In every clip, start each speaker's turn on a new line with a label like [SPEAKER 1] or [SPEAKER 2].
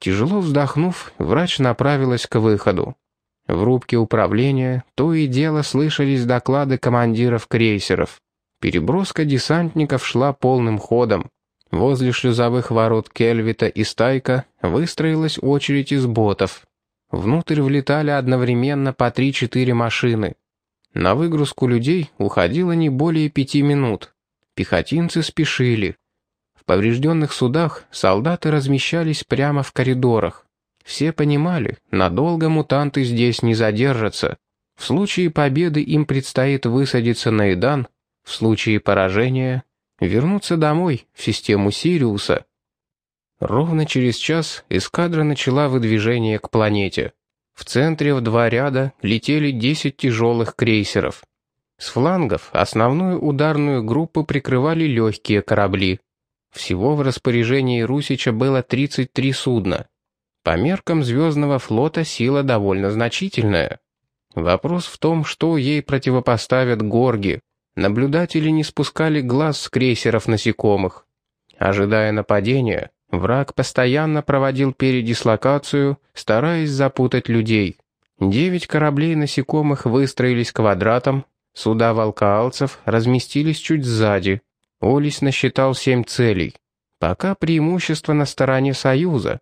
[SPEAKER 1] Тяжело вздохнув, врач направилась к выходу. В рубке управления то и дело слышались доклады командиров крейсеров. Переброска десантников шла полным ходом. Возле шлюзовых ворот Кельвита и Стайка выстроилась очередь из ботов. Внутрь влетали одновременно по 3-4 машины. На выгрузку людей уходило не более пяти минут. Пехотинцы спешили. Поврежденных судах солдаты размещались прямо в коридорах. Все понимали, надолго мутанты здесь не задержатся. В случае победы им предстоит высадиться на Идан, в случае поражения вернуться домой, в систему Сириуса. Ровно через час эскадра начала выдвижение к планете. В центре в два ряда летели 10 тяжелых крейсеров. С флангов основную ударную группу прикрывали легкие корабли. Всего в распоряжении Русича было 33 судна. По меркам Звездного флота сила довольно значительная. Вопрос в том, что ей противопоставят горги. Наблюдатели не спускали глаз с крейсеров насекомых. Ожидая нападения, враг постоянно проводил передислокацию, стараясь запутать людей. Девять кораблей насекомых выстроились квадратом, суда волкаалцев разместились чуть сзади. Олис насчитал семь целей. Пока преимущество на стороне Союза.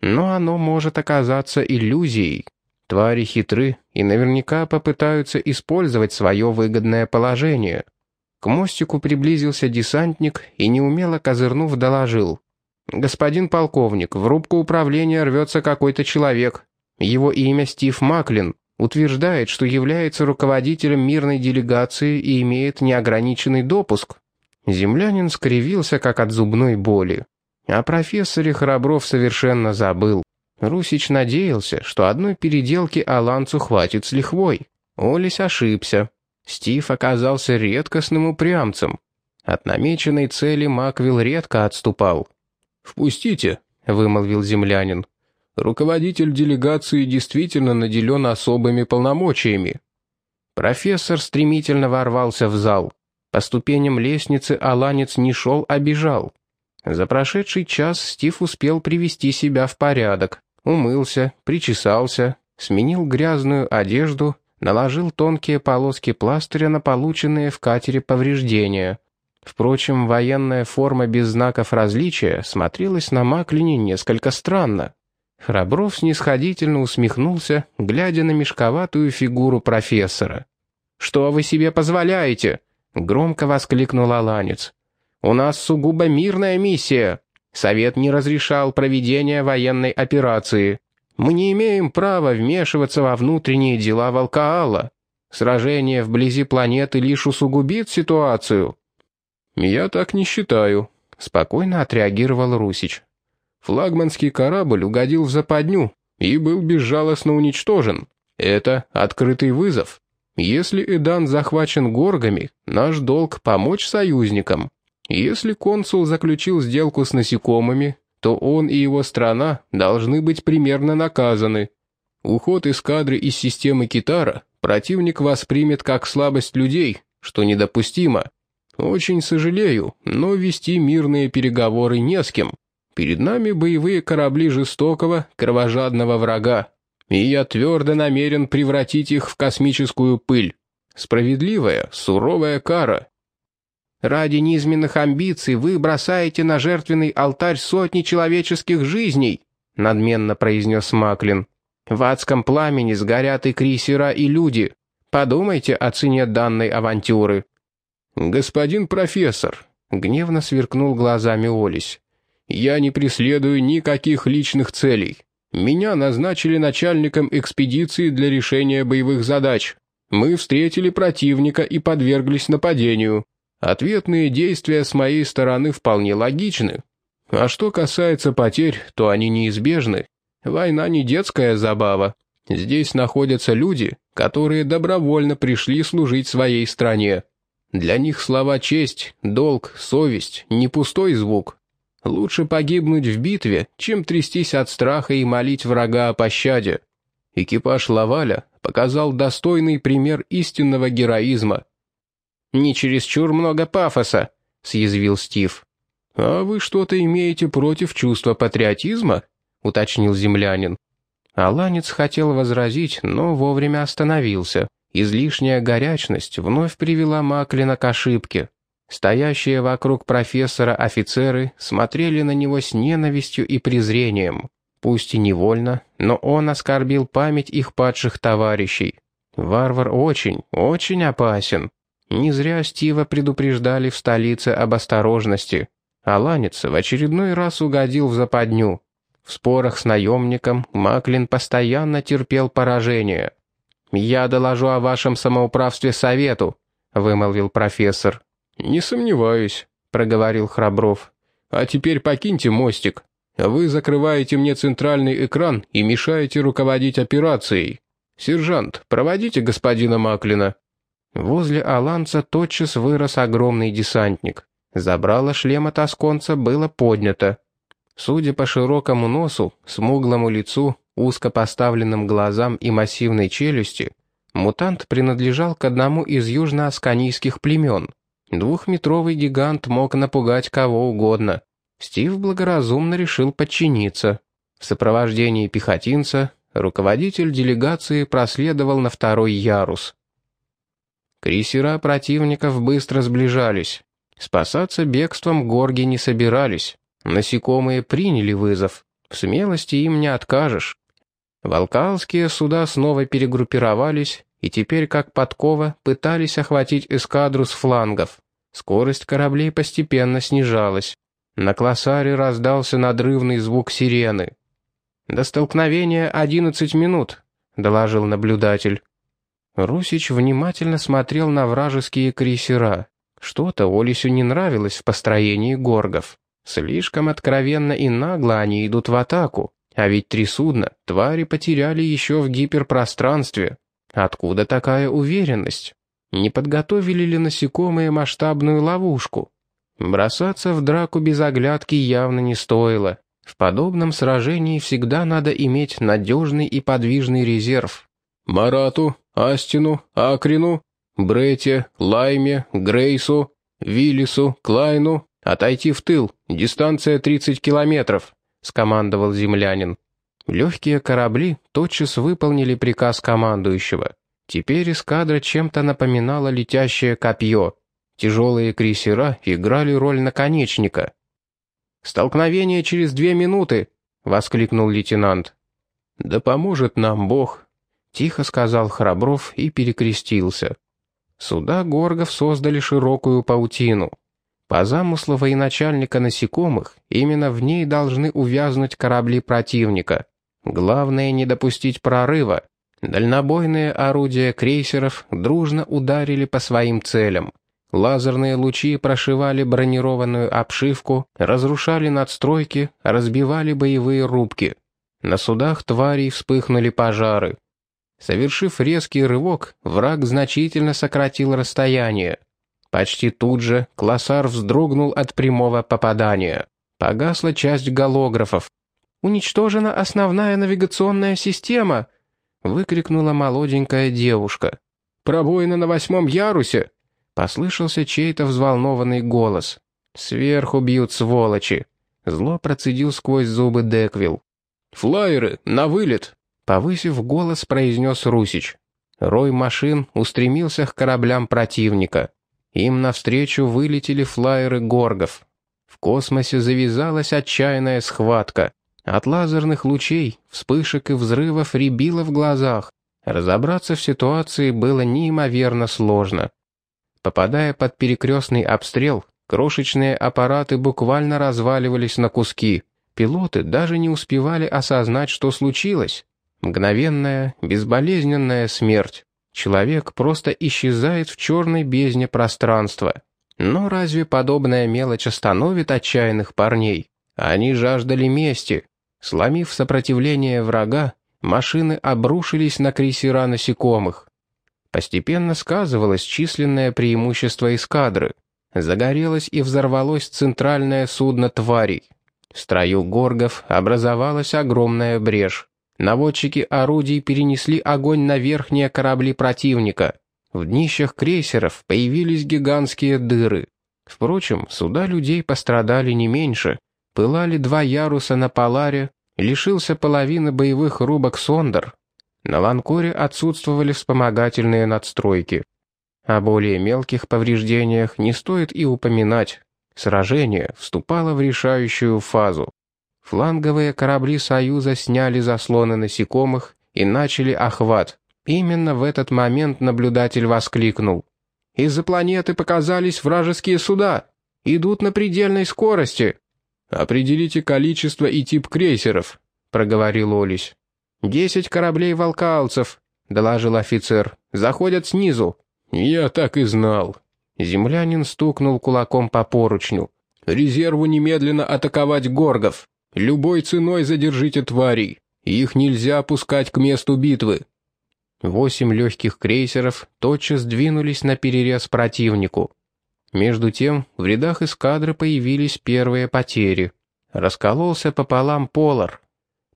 [SPEAKER 1] Но оно может оказаться иллюзией. Твари хитры и наверняка попытаются использовать свое выгодное положение. К мостику приблизился десантник и, неумело козырнув, доложил. «Господин полковник, в рубку управления рвется какой-то человек. Его имя Стив Маклин. Утверждает, что является руководителем мирной делегации и имеет неограниченный допуск». Землянин скривился, как от зубной боли. О профессоре Храбров совершенно забыл. Русич надеялся, что одной переделки Аланцу хватит с лихвой. Олесь ошибся. Стив оказался редкостным упрямцем. От намеченной цели Маквилл редко отступал.
[SPEAKER 2] «Впустите», — вымолвил землянин. «Руководитель делегации действительно наделен особыми полномочиями».
[SPEAKER 1] Профессор стремительно ворвался в зал. По ступеням лестницы Аланец не шел, а бежал. За прошедший час Стив успел привести себя в порядок. Умылся, причесался, сменил грязную одежду, наложил тонкие полоски пластыря на полученные в катере повреждения. Впрочем, военная форма без знаков различия смотрелась на Маклине несколько странно. Храбров снисходительно усмехнулся, глядя на мешковатую фигуру профессора. «Что вы себе позволяете?» — громко воскликнул Аланец. «У нас сугубо мирная миссия. Совет не разрешал проведение военной операции. Мы не имеем права вмешиваться во внутренние дела Волкаала. Сражение вблизи планеты лишь усугубит ситуацию».
[SPEAKER 2] «Я так не считаю», — спокойно отреагировал Русич. «Флагманский корабль угодил в западню и был безжалостно уничтожен. Это открытый вызов. Если Эдан захвачен горгами, наш долг — помочь союзникам. Если консул заключил сделку с насекомыми, то он и его страна должны быть примерно наказаны. Уход эскадры из системы Китара противник воспримет как слабость людей, что недопустимо. Очень сожалею, но вести мирные переговоры не с кем. Перед нами боевые корабли жестокого, кровожадного врага, и я твердо намерен превратить их в космическую пыль. Справедливая, суровая кара,
[SPEAKER 1] Ради низменных амбиций вы бросаете на жертвенный алтарь сотни человеческих жизней», — надменно произнес Маклин. «В адском пламени сгорят и крейсера, и люди. Подумайте о цене данной авантюры».
[SPEAKER 2] «Господин профессор», — гневно сверкнул глазами Олесь, — «я не преследую никаких личных целей. Меня назначили начальником экспедиции для решения боевых задач. Мы встретили противника и подверглись нападению. Ответные действия с моей стороны вполне логичны. А что касается потерь, то они неизбежны. Война не детская забава. Здесь находятся люди, которые добровольно пришли служить своей стране. Для них слова «честь», «долг», «совесть» — не пустой звук. Лучше погибнуть в битве, чем трястись от страха и молить врага о пощаде. Экипаж Лаваля показал достойный пример истинного героизма.
[SPEAKER 1] «Не чересчур много пафоса», — съязвил Стив.
[SPEAKER 2] «А вы что-то имеете против чувства патриотизма?»
[SPEAKER 1] — уточнил землянин. Аланец хотел возразить, но вовремя остановился. Излишняя горячность вновь привела Маклина к ошибке. Стоящие вокруг профессора офицеры смотрели на него с ненавистью и презрением. Пусть и невольно, но он оскорбил память их падших товарищей. Варвар очень, очень опасен. Не зря Стива предупреждали в столице об осторожности. Аланец в очередной раз угодил в западню. В спорах с наемником Маклин постоянно терпел поражение. «Я доложу о вашем самоуправстве совету», — вымолвил профессор.
[SPEAKER 2] «Не сомневаюсь», — проговорил Храбров. «А теперь покиньте мостик. Вы закрываете мне центральный экран и мешаете руководить операцией. Сержант, проводите господина Маклина».
[SPEAKER 1] Возле Аланца тотчас вырос огромный десантник. Забрало шлема тосконца было поднято. Судя по широкому носу, смуглому лицу, узко поставленным глазам и массивной челюсти, мутант принадлежал к одному из южно-асканийских племен. Двухметровый гигант мог напугать кого угодно. Стив благоразумно решил подчиниться. В сопровождении пехотинца руководитель делегации проследовал на второй ярус. Крейсера противников быстро сближались. Спасаться бегством горги не собирались. Насекомые приняли вызов. В смелости им не откажешь. Волкалские суда снова перегруппировались и теперь, как подкова, пытались охватить эскадру с флангов. Скорость кораблей постепенно снижалась. На классаре раздался надрывный звук сирены. «До столкновения одиннадцать минут», — доложил наблюдатель. Русич внимательно смотрел на вражеские крейсера. Что-то Олесю не нравилось в построении горгов. Слишком откровенно и нагло они идут в атаку. А ведь три судна твари потеряли еще в гиперпространстве. Откуда такая уверенность? Не подготовили ли насекомые масштабную ловушку? Бросаться в драку без оглядки явно не стоило. В подобном сражении всегда надо иметь надежный и подвижный резерв.
[SPEAKER 2] «Марату, Астину, Акрину, Брете, Лайме, Грейсу, Виллису, Клайну, отойти в тыл, дистанция 30 километров», — скомандовал землянин.
[SPEAKER 1] Легкие корабли тотчас выполнили приказ командующего. Теперь эскадра чем-то напоминала летящее копье. Тяжелые крейсера играли роль наконечника. «Столкновение через две минуты!» — воскликнул лейтенант.
[SPEAKER 2] «Да поможет нам Бог!»
[SPEAKER 1] — тихо сказал Храбров и перекрестился. Суда горгов создали широкую паутину. По замыслу военачальника насекомых, именно в ней должны увязнуть корабли противника. Главное не допустить прорыва. Дальнобойные орудия крейсеров дружно ударили по своим целям. Лазерные лучи прошивали бронированную обшивку, разрушали надстройки, разбивали боевые рубки. На судах тварей вспыхнули пожары. Совершив резкий рывок, враг значительно сократил расстояние. Почти тут же классар вздрогнул от прямого попадания. Погасла часть голографов. «Уничтожена основная навигационная система!» — выкрикнула молоденькая девушка.
[SPEAKER 2] «Пробоина на восьмом ярусе!»
[SPEAKER 1] — послышался чей-то взволнованный голос. «Сверху бьют сволочи!» — зло процедил сквозь зубы Деквилл.
[SPEAKER 2] «Флайеры, на вылет!»
[SPEAKER 1] Повысив голос, произнес Русич. Рой машин устремился к кораблям противника. Им навстречу вылетели флайеры горгов. В космосе завязалась отчаянная схватка. От лазерных лучей, вспышек и взрывов рябило в глазах. Разобраться в ситуации было неимоверно сложно. Попадая под перекрестный обстрел, крошечные аппараты буквально разваливались на куски. Пилоты даже не успевали осознать, что случилось. Мгновенная, безболезненная смерть. Человек просто исчезает в черной бездне пространства. Но разве подобная мелочь остановит отчаянных парней? Они жаждали мести. Сломив сопротивление врага, машины обрушились на крейсера насекомых. Постепенно сказывалось численное преимущество эскадры. Загорелось и взорвалось центральное судно тварей. В строю горгов образовалась огромная брешь. Наводчики орудий перенесли огонь на верхние корабли противника. В днищах крейсеров появились гигантские дыры. Впрочем, суда людей пострадали не меньше. Пылали два яруса на Поларе, лишился половины боевых рубок «Сондер». На ланкоре отсутствовали вспомогательные надстройки. О более мелких повреждениях не стоит и упоминать. Сражение вступало в решающую фазу. Фланговые корабли «Союза» сняли заслоны насекомых и начали охват. Именно в этот момент наблюдатель воскликнул. «Из-за планеты показались вражеские суда! Идут на предельной скорости!»
[SPEAKER 2] «Определите количество и тип крейсеров», — проговорил Олесь.
[SPEAKER 1] «Десять кораблей волкалцев», — доложил офицер. «Заходят снизу».
[SPEAKER 2] «Я так и знал».
[SPEAKER 1] Землянин стукнул кулаком по поручню.
[SPEAKER 2] «Резерву немедленно атаковать горгов. Любой ценой задержите тварей. Их нельзя опускать к месту битвы».
[SPEAKER 1] Восемь легких крейсеров тотчас двинулись на перерез противнику. Между тем, в рядах эскадры появились первые потери. Раскололся пополам Полар.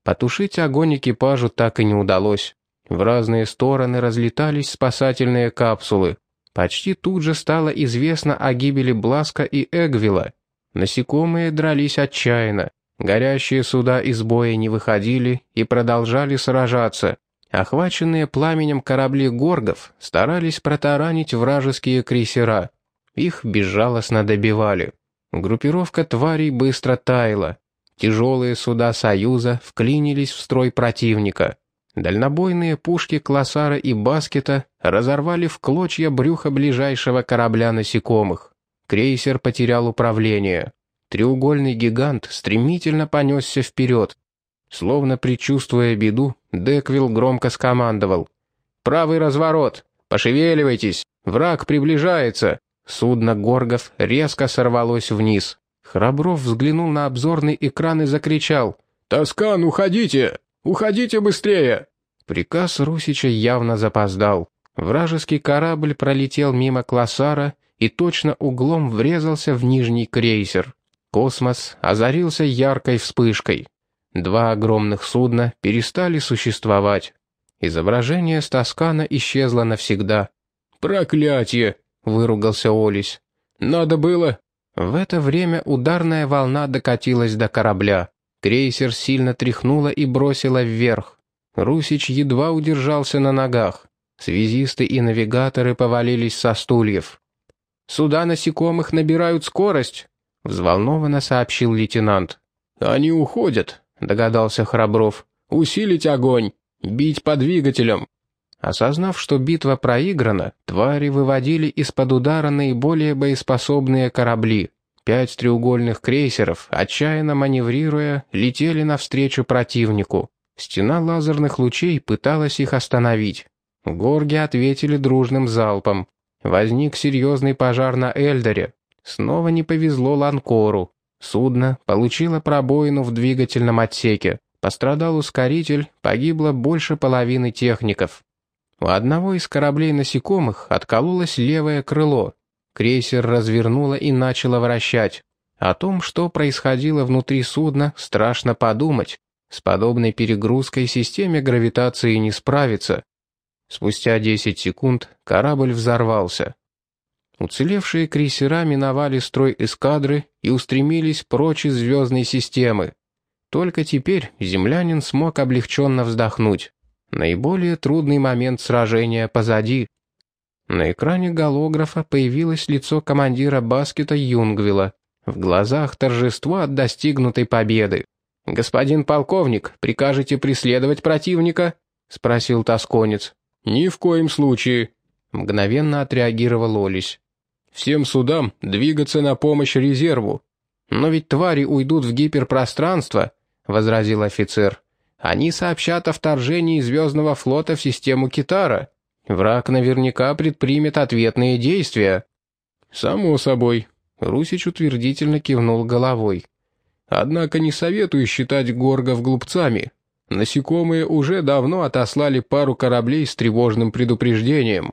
[SPEAKER 1] Потушить огонь экипажу так и не удалось. В разные стороны разлетались спасательные капсулы. Почти тут же стало известно о гибели Бласка и Эгвила. Насекомые дрались отчаянно. Горящие суда из боя не выходили и продолжали сражаться. Охваченные пламенем корабли горгов старались протаранить вражеские крейсера. Их безжалостно добивали. Группировка тварей быстро таяла. Тяжелые суда Союза вклинились в строй противника. Дальнобойные пушки Классара и Баскета разорвали в клочья брюхо ближайшего корабля насекомых. Крейсер потерял управление. Треугольный гигант стремительно понесся вперед. Словно предчувствуя беду, Деквилл громко скомандовал. «Правый разворот! Пошевеливайтесь! Враг приближается!» Судно Горгов резко сорвалось вниз. Храбров взглянул на обзорный экран и закричал.
[SPEAKER 2] «Тоскан, уходите! Уходите быстрее!»
[SPEAKER 1] Приказ Русича явно запоздал. Вражеский корабль пролетел мимо Классара и точно углом врезался в нижний крейсер. Космос озарился яркой вспышкой. Два огромных судна перестали существовать. Изображение с Тоскана исчезло навсегда.
[SPEAKER 2] «Проклятие!» — выругался Олесь. «Надо было...»
[SPEAKER 1] В это время ударная волна докатилась до корабля. Крейсер сильно тряхнуло и бросило вверх. Русич едва удержался на ногах. Связисты и навигаторы повалились со стульев. «Суда насекомых набирают скорость», — взволнованно сообщил лейтенант.
[SPEAKER 2] «Они уходят», — догадался Храбров. «Усилить огонь! Бить по двигателям!»
[SPEAKER 1] Осознав, что битва проиграна, твари выводили из-под удара наиболее боеспособные корабли. Пять треугольных крейсеров, отчаянно маневрируя, летели навстречу противнику. Стена лазерных лучей пыталась их остановить. Горги ответили дружным залпом. Возник серьезный пожар на Эльдоре. Снова не повезло Ланкору. Судно получило пробоину в двигательном отсеке. Пострадал ускоритель, погибло больше половины техников. У одного из кораблей насекомых откололось левое крыло. Крейсер развернуло и начало вращать. О том, что происходило внутри судна, страшно подумать. С подобной перегрузкой системе гравитации не справиться. Спустя 10 секунд корабль взорвался. Уцелевшие крейсера миновали строй эскадры и устремились прочь из звездной системы. Только теперь землянин смог облегченно вздохнуть. Наиболее трудный момент сражения позади. На экране голографа появилось лицо командира баскета Юнгвилла. В глазах торжество от достигнутой победы. «Господин полковник, прикажете преследовать противника?» — спросил тосконец.
[SPEAKER 2] «Ни в коем случае», —
[SPEAKER 1] мгновенно отреагировал Олесь.
[SPEAKER 2] Всем судам двигаться на помощь резерву.
[SPEAKER 1] Но ведь твари уйдут в гиперпространство, возразил офицер. Они сообщат о вторжении Звездного флота в систему Китара. Враг наверняка предпримет ответные действия.
[SPEAKER 2] Само собой,
[SPEAKER 1] Русич утвердительно кивнул головой.
[SPEAKER 2] Однако не советую считать горгов глупцами. Насекомые уже давно отослали пару кораблей с тревожным предупреждением.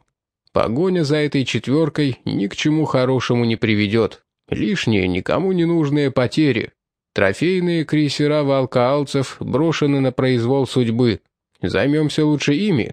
[SPEAKER 2] Погоня за этой четверкой ни к чему хорошему не приведет. Лишние, никому не нужные потери. Трофейные крейсера волкаалцев брошены на произвол судьбы. Займемся лучше ими.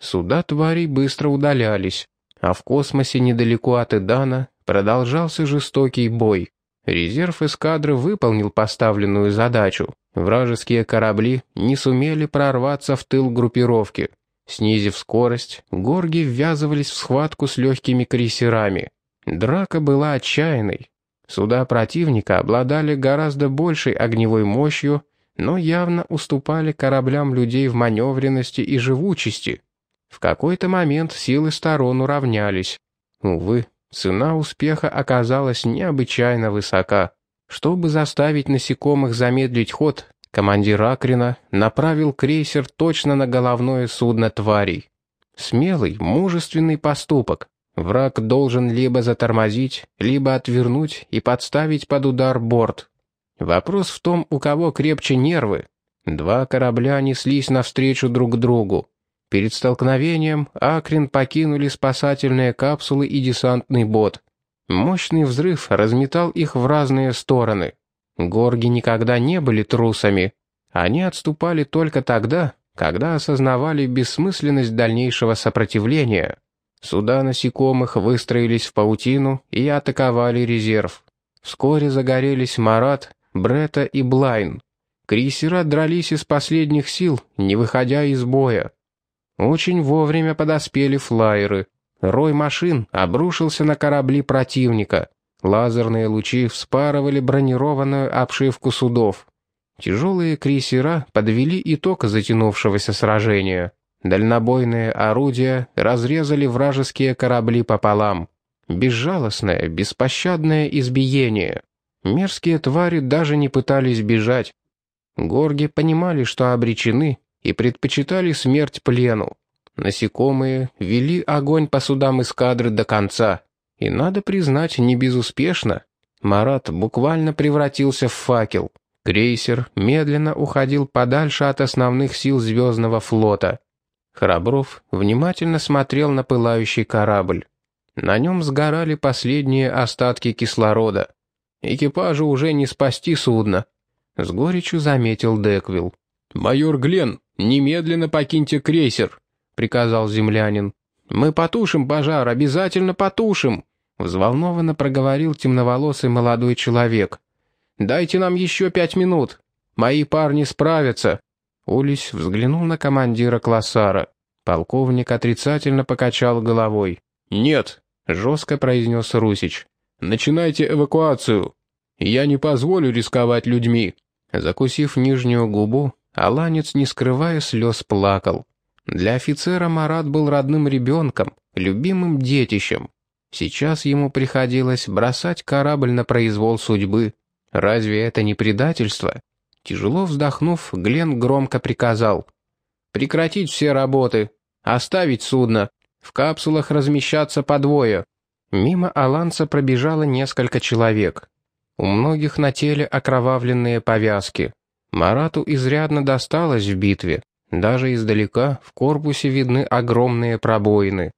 [SPEAKER 1] Суда тварей быстро удалялись, а в космосе недалеко от Идана продолжался жестокий бой. Резерв эскадры выполнил поставленную задачу. Вражеские корабли не сумели прорваться в тыл группировки. Снизив скорость, горги ввязывались в схватку с легкими крейсерами. Драка была отчаянной. Суда противника обладали гораздо большей огневой мощью, но явно уступали кораблям людей в маневренности и живучести. В какой-то момент силы сторон уравнялись. Увы, цена успеха оказалась необычайно высока. Чтобы заставить насекомых замедлить ход, командир Акрина направил крейсер точно на головное судно тварей. Смелый, мужественный поступок. Враг должен либо затормозить, либо отвернуть и подставить под удар борт. Вопрос в том, у кого крепче нервы. Два корабля неслись навстречу друг другу. Перед столкновением Акрин покинули спасательные капсулы и десантный бот. Мощный взрыв разметал их в разные стороны. Горги никогда не были трусами. Они отступали только тогда, когда осознавали бессмысленность дальнейшего сопротивления. Суда насекомых выстроились в паутину и атаковали резерв. Вскоре загорелись Марат, Брета и Блайн. Крейсера дрались из последних сил, не выходя из боя. Очень вовремя подоспели флайеры. Рой машин обрушился на корабли противника. Лазерные лучи вспарывали бронированную обшивку судов. Тяжелые крейсера подвели итог затянувшегося сражения. Дальнобойные орудия разрезали вражеские корабли пополам. Безжалостное, беспощадное избиение. Мерзкие твари даже не пытались бежать. Горги понимали, что обречены, и предпочитали смерть плену. Насекомые вели огонь по судам эскадры до конца. И надо признать, не безуспешно. Марат буквально превратился в факел. Крейсер медленно уходил подальше от основных сил Звездного флота. Храбров внимательно смотрел на пылающий корабль. На нем сгорали последние остатки кислорода. Экипажу уже не спасти судно. С горечью заметил Деквилл.
[SPEAKER 2] «Майор Глен, немедленно покиньте крейсер», приказал землянин. «Мы потушим пожар, обязательно потушим!» Взволнованно проговорил темноволосый молодой человек. «Дайте нам еще пять минут. Мои парни справятся». Улис взглянул на командира Классара. Полковник отрицательно покачал головой. «Нет», — жестко произнес Русич. «Начинайте эвакуацию. Я не позволю рисковать людьми». Закусив нижнюю губу, Аланец, не скрывая слез, плакал. Для офицера Марат был родным ребенком, любимым детищем. Сейчас ему приходилось бросать корабль на произвол судьбы. Разве это не предательство? Тяжело вздохнув, Глен громко приказал. «Прекратить все работы. Оставить судно. В капсулах размещаться по двое». Мимо Аланца пробежало несколько человек. У многих на теле окровавленные повязки. Марату изрядно досталось в битве. Даже издалека в корпусе видны огромные пробоины.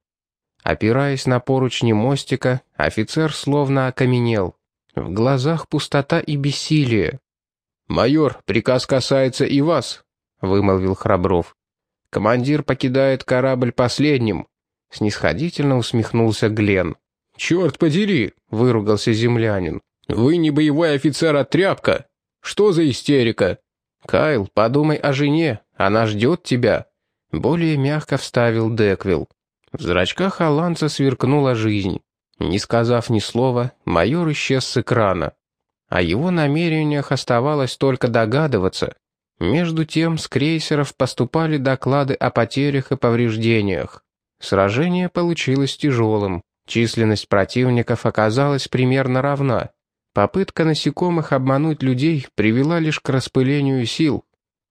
[SPEAKER 2] Опираясь на поручни мостика, офицер словно окаменел. В глазах пустота и бессилие. «Майор, приказ касается и вас», — вымолвил Храбров. «Командир покидает корабль последним», — снисходительно усмехнулся Глен. «Черт подери!» — выругался землянин. «Вы не боевой офицер, а тряпка! Что за истерика?» «Кайл, подумай о жене, она ждет тебя», — более мягко вставил Деквилл. В зрачках Аланца сверкнула жизнь. Не сказав ни слова, майор исчез с экрана. О его намерениях оставалось только догадываться. Между тем с крейсеров поступали доклады о потерях и повреждениях. Сражение получилось тяжелым. Численность противников оказалась примерно равна. Попытка насекомых обмануть людей привела лишь к распылению сил.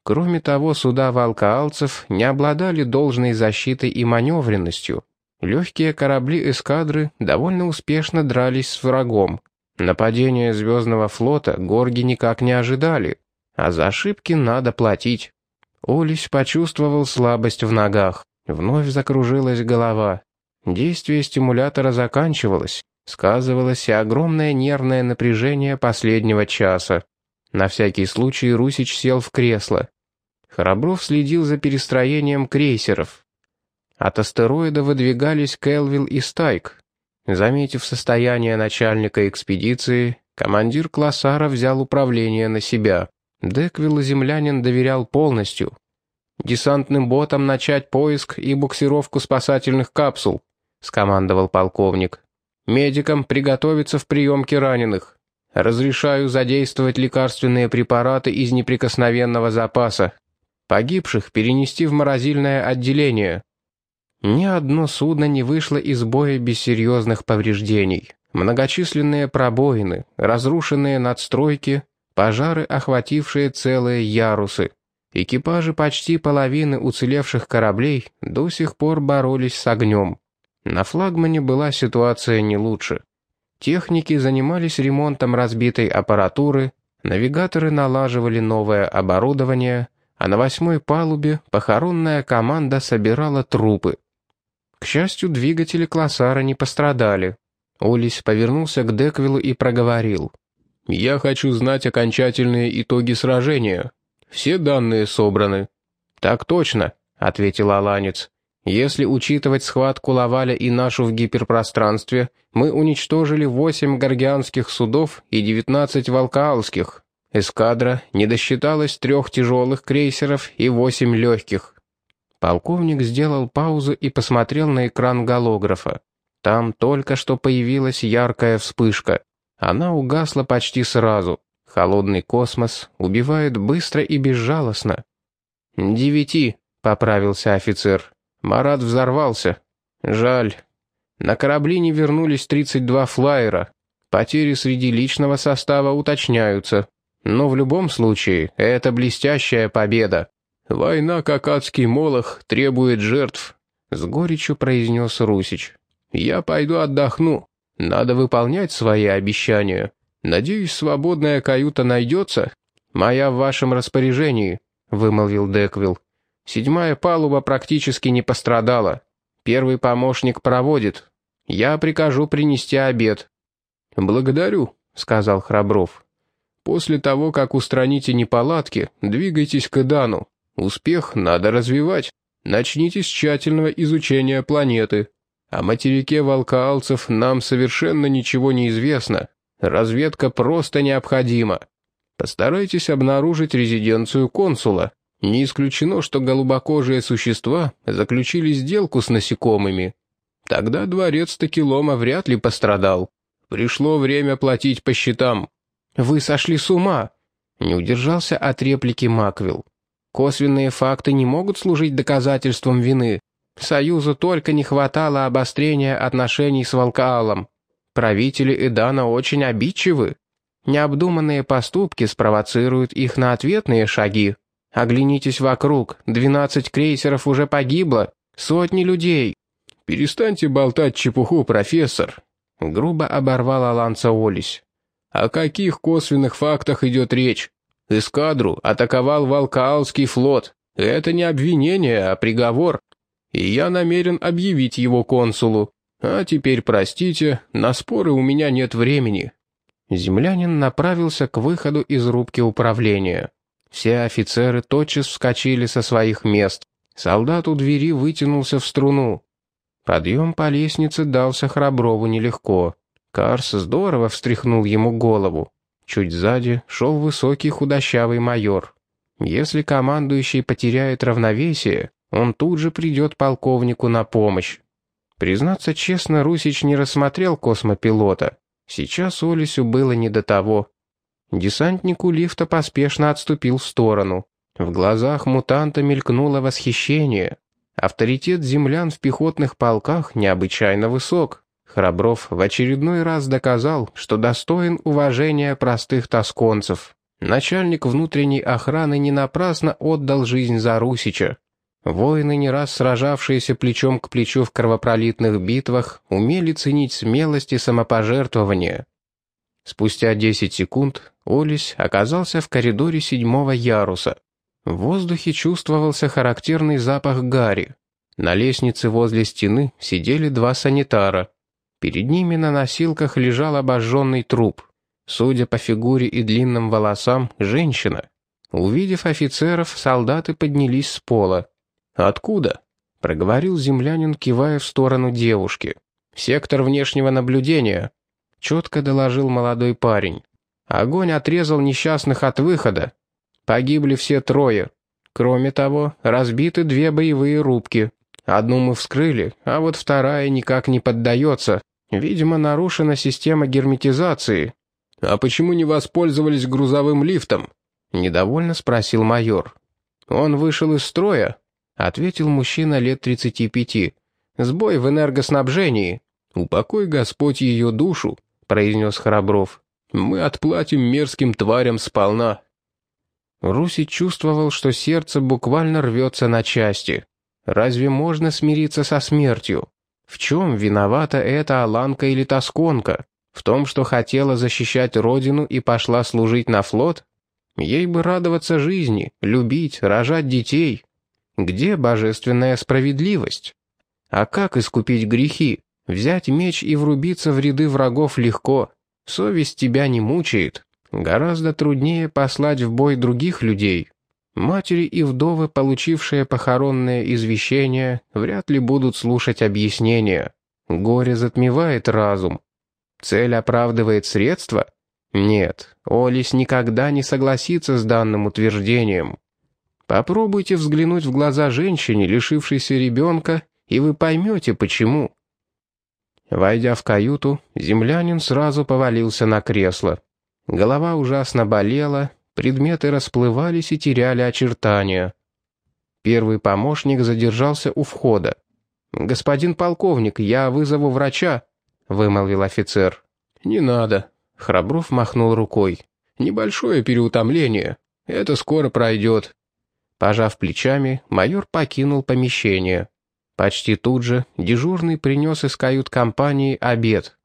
[SPEAKER 2] Кроме того, суда волкаалцев не обладали должной защитой и маневренностью. Легкие корабли эскадры довольно успешно дрались с врагом. Нападение Звездного флота горги никак не ожидали, а за ошибки надо платить. Олесь почувствовал слабость в ногах. Вновь закружилась голова. Действие стимулятора заканчивалось. Сказывалось и огромное нервное напряжение последнего часа. На всякий случай Русич сел в кресло. Храбров следил за перестроением крейсеров. От астероида выдвигались Келвилл и Стайк. Заметив состояние начальника экспедиции, командир Классара взял управление на себя.
[SPEAKER 1] Деквиллу землянин доверял полностью. «Десантным ботам начать поиск и буксировку спасательных капсул», — скомандовал полковник. «Медикам приготовиться в приемке раненых. Разрешаю задействовать лекарственные препараты из неприкосновенного запаса. Погибших перенести в морозильное отделение. Ни одно судно не вышло из боя без серьезных повреждений. Многочисленные пробоины, разрушенные надстройки, пожары, охватившие целые ярусы. Экипажи почти половины уцелевших кораблей до сих пор боролись с огнем. На флагмане была ситуация не лучше. Техники занимались ремонтом разбитой аппаратуры, навигаторы налаживали новое оборудование, а на восьмой палубе похоронная команда собирала трупы. К счастью, двигатели Классара не пострадали. Олис повернулся к Деквилу и проговорил. «Я хочу знать окончательные итоги сражения. Все данные собраны». «Так точно», — ответил Аланец. «Если учитывать схватку Лаваля и нашу в гиперпространстве, мы уничтожили восемь гаргианских судов и девятнадцать волкаалских. Эскадра не досчиталась трех тяжелых крейсеров и восемь легких. Полковник сделал паузу и посмотрел на экран голографа. Там только что появилась яркая вспышка. Она угасла почти сразу. Холодный космос убивает быстро и безжалостно. «Девяти», — поправился офицер. Марат взорвался. «Жаль. На корабли не вернулись 32 флайера. Потери среди личного состава уточняются. Но в любом случае, это блестящая победа. «Война, как адский молох, требует жертв», — с горечью произнес Русич. «Я пойду отдохну. Надо выполнять свои обещания. Надеюсь, свободная каюта найдется. Моя в вашем распоряжении», — вымолвил Деквилл. «Седьмая палуба практически не пострадала. Первый помощник проводит. Я прикажу принести обед». «Благодарю», — сказал Храбров. «После того, как устраните неполадки, двигайтесь к Идану. Успех надо развивать. Начните с тщательного изучения планеты. О материке волкаалцев нам совершенно ничего не известно. Разведка просто необходима. Постарайтесь обнаружить резиденцию консула. Не исключено, что голубокожие существа заключили сделку с насекомыми. Тогда дворец Такилома вряд ли пострадал. Пришло время платить по счетам. «Вы сошли с ума!» Не удержался от реплики Маквилл. Косвенные факты не могут служить доказательством вины. Союзу только не хватало обострения отношений с Волкаалом. Правители Эдана очень обидчивы. Необдуманные поступки спровоцируют их на ответные шаги. Оглянитесь вокруг, 12 крейсеров уже погибло, сотни людей. «Перестаньте болтать чепуху, профессор», — грубо оборвал Аланца Олесь. «О каких косвенных фактах идет речь? Эскадру атаковал Волкаалский флот. Это не обвинение, а приговор. И я намерен объявить его консулу. А теперь, простите, на споры у меня нет времени». Землянин направился к выходу из рубки управления. Все офицеры тотчас вскочили со своих мест. Солдат у двери вытянулся в струну. Подъем по лестнице дался Храброву нелегко. Карс здорово встряхнул ему голову. Чуть сзади шел высокий худощавый майор. Если командующий потеряет равновесие, он тут же придет полковнику на помощь. Признаться честно, Русич не рассмотрел космопилота. Сейчас Олесю было не до того. Десантнику лифта поспешно отступил в сторону. В глазах мутанта мелькнуло восхищение. Авторитет землян в пехотных полках необычайно высок. Храбров в очередной раз доказал, что достоин уважения простых тосконцев. Начальник внутренней охраны не напрасно отдал жизнь за Русича. Воины, не раз сражавшиеся плечом к плечу в кровопролитных битвах, умели ценить смелость и самопожертвование. Спустя 10 секунд Олесь оказался в коридоре седьмого яруса. В воздухе чувствовался характерный запах гари. На лестнице возле стены сидели два санитара. Перед ними на носилках лежал обожженный труп. Судя по фигуре и длинным волосам, женщина. Увидев офицеров, солдаты поднялись с пола. «Откуда?» — проговорил землянин, кивая в сторону девушки. «Сектор внешнего наблюдения», — четко доложил молодой парень. «Огонь отрезал несчастных от выхода. Погибли все трое. Кроме того, разбиты две боевые рубки. Одну мы вскрыли, а вот вторая никак не поддается. Видимо, нарушена система герметизации.
[SPEAKER 2] «А почему не воспользовались грузовым лифтом?» — недовольно спросил майор.
[SPEAKER 1] «Он вышел из строя», — ответил мужчина лет 35. «Сбой в энергоснабжении».
[SPEAKER 2] «Упокой Господь ее душу», — произнес Храбров. «Мы отплатим мерзким тварям сполна».
[SPEAKER 1] Руси чувствовал, что сердце буквально рвется на части. Разве можно смириться со смертью? В чем виновата эта Аланка или Тосконка? В том, что хотела защищать родину и пошла служить на флот? Ей бы радоваться жизни, любить, рожать детей. Где божественная справедливость? А как искупить грехи? Взять меч и врубиться в ряды врагов легко. Совесть тебя не мучает. Гораздо труднее послать в бой других людей. Матери и вдовы, получившие похоронное извещение, вряд ли будут слушать объяснения. Горе затмевает разум. Цель оправдывает средства? Нет, Олис никогда не согласится с данным утверждением. Попробуйте взглянуть в глаза женщине, лишившейся ребенка, и вы поймете, почему. Войдя в каюту, землянин сразу повалился на кресло. Голова ужасно болела, предметы расплывались и теряли очертания. Первый помощник задержался у входа. «Господин полковник, я вызову врача», — вымолвил офицер.
[SPEAKER 2] «Не надо», — Храбров махнул рукой. «Небольшое переутомление. Это скоро пройдет».
[SPEAKER 1] Пожав плечами, майор покинул помещение. Почти тут же дежурный принес из кают-компании обед.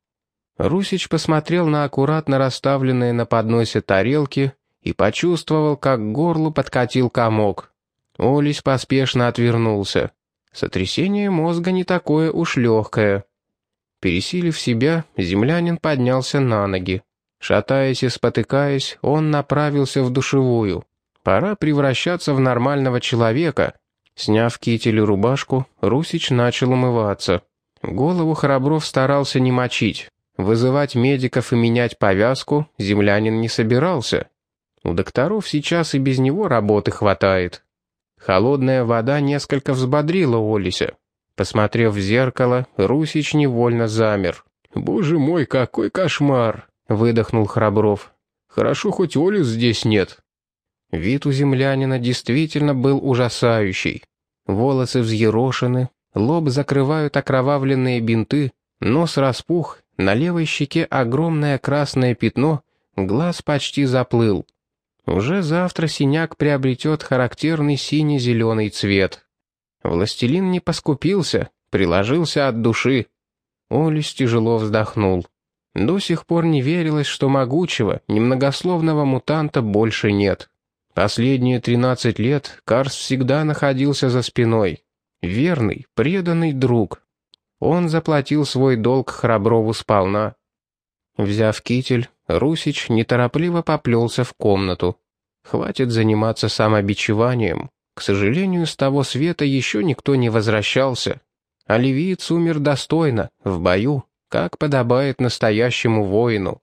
[SPEAKER 1] Русич посмотрел на аккуратно расставленные на подносе тарелки и почувствовал, как к горлу подкатил комок. Олесь поспешно отвернулся. Сотрясение мозга не такое уж легкое. Пересилив себя, землянин поднялся на ноги. Шатаясь и спотыкаясь, он направился в душевую. Пора превращаться в нормального человека. Сняв китель и рубашку, Русич начал умываться. Голову Храбров старался не мочить. Вызывать медиков и менять повязку землянин не собирался. У докторов сейчас и без него работы хватает. Холодная вода несколько взбодрила Олися. Посмотрев в зеркало, Русич невольно замер.
[SPEAKER 2] «Боже мой, какой кошмар!» — выдохнул Храбров. «Хорошо, хоть Олис здесь нет».
[SPEAKER 1] Вид у землянина действительно был ужасающий. Волосы взъерошены, лоб закрывают окровавленные бинты, нос распух, на левой щеке огромное красное пятно, глаз почти заплыл. Уже завтра синяк приобретет характерный сине-зеленый цвет. Властелин не поскупился, приложился от души. Олис тяжело вздохнул. До сих пор не верилось, что могучего, немногословного мутанта больше нет. Последние тринадцать лет Карс всегда находился за спиной. Верный, преданный друг. Он заплатил свой долг Храброву сполна. Взяв китель, Русич неторопливо поплелся в комнату. Хватит заниматься самобичеванием. К сожалению, с того света еще никто не возвращался. Оливиец умер достойно, в бою, как подобает настоящему воину.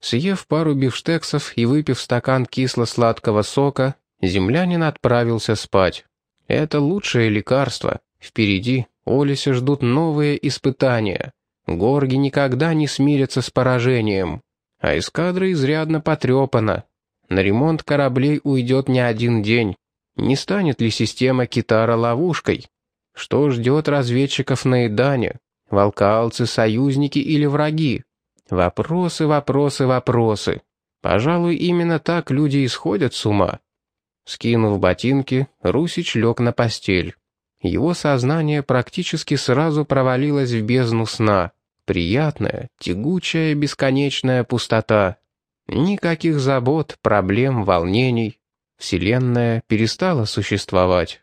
[SPEAKER 1] Съев пару бифштексов и выпив стакан кисло-сладкого сока, землянин отправился спать. Это лучшее лекарство. Впереди Олисе ждут новые испытания. Горги никогда не смирятся с поражением. А эскадра изрядно потрепана. На ремонт кораблей уйдет не один день. Не станет ли система Китара ловушкой? Что ждет разведчиков на Идане? Волкалцы, союзники или враги? Вопросы, вопросы, вопросы. Пожалуй, именно так люди исходят с ума. Скинув ботинки, Русич лег на постель. Его сознание практически сразу провалилось в бездну сна. Приятная, тягучая, бесконечная пустота. Никаких забот, проблем, волнений. Вселенная перестала существовать.